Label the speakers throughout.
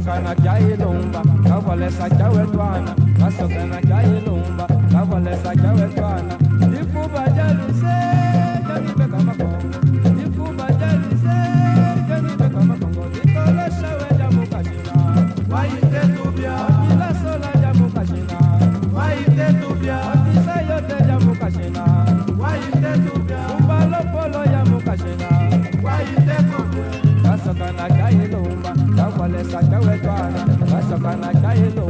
Speaker 1: Kasokana Jailumba, Kavalesa Jawelwana, Kasokana Jailumba, Kavalesa Jawelwana. Mesa Chawetwana, Masa Mana Chayelo,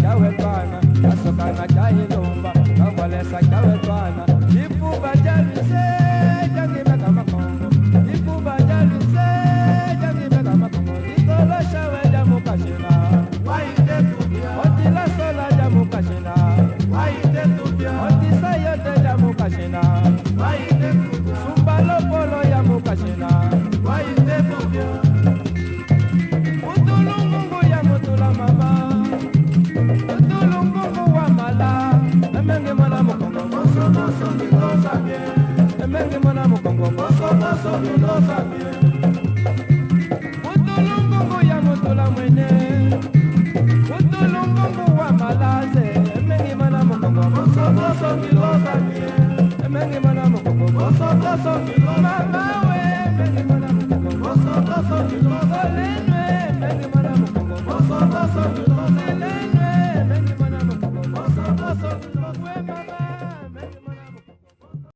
Speaker 1: cha we bana, cha so kana cha ndenge mwana mokongo mosomoso tulosaki motolongongo ya motola mwene motolongongo wa malaze emengi mwana mokongo mosomoso kilosaki emengi mwana mokongo mosomoso kilo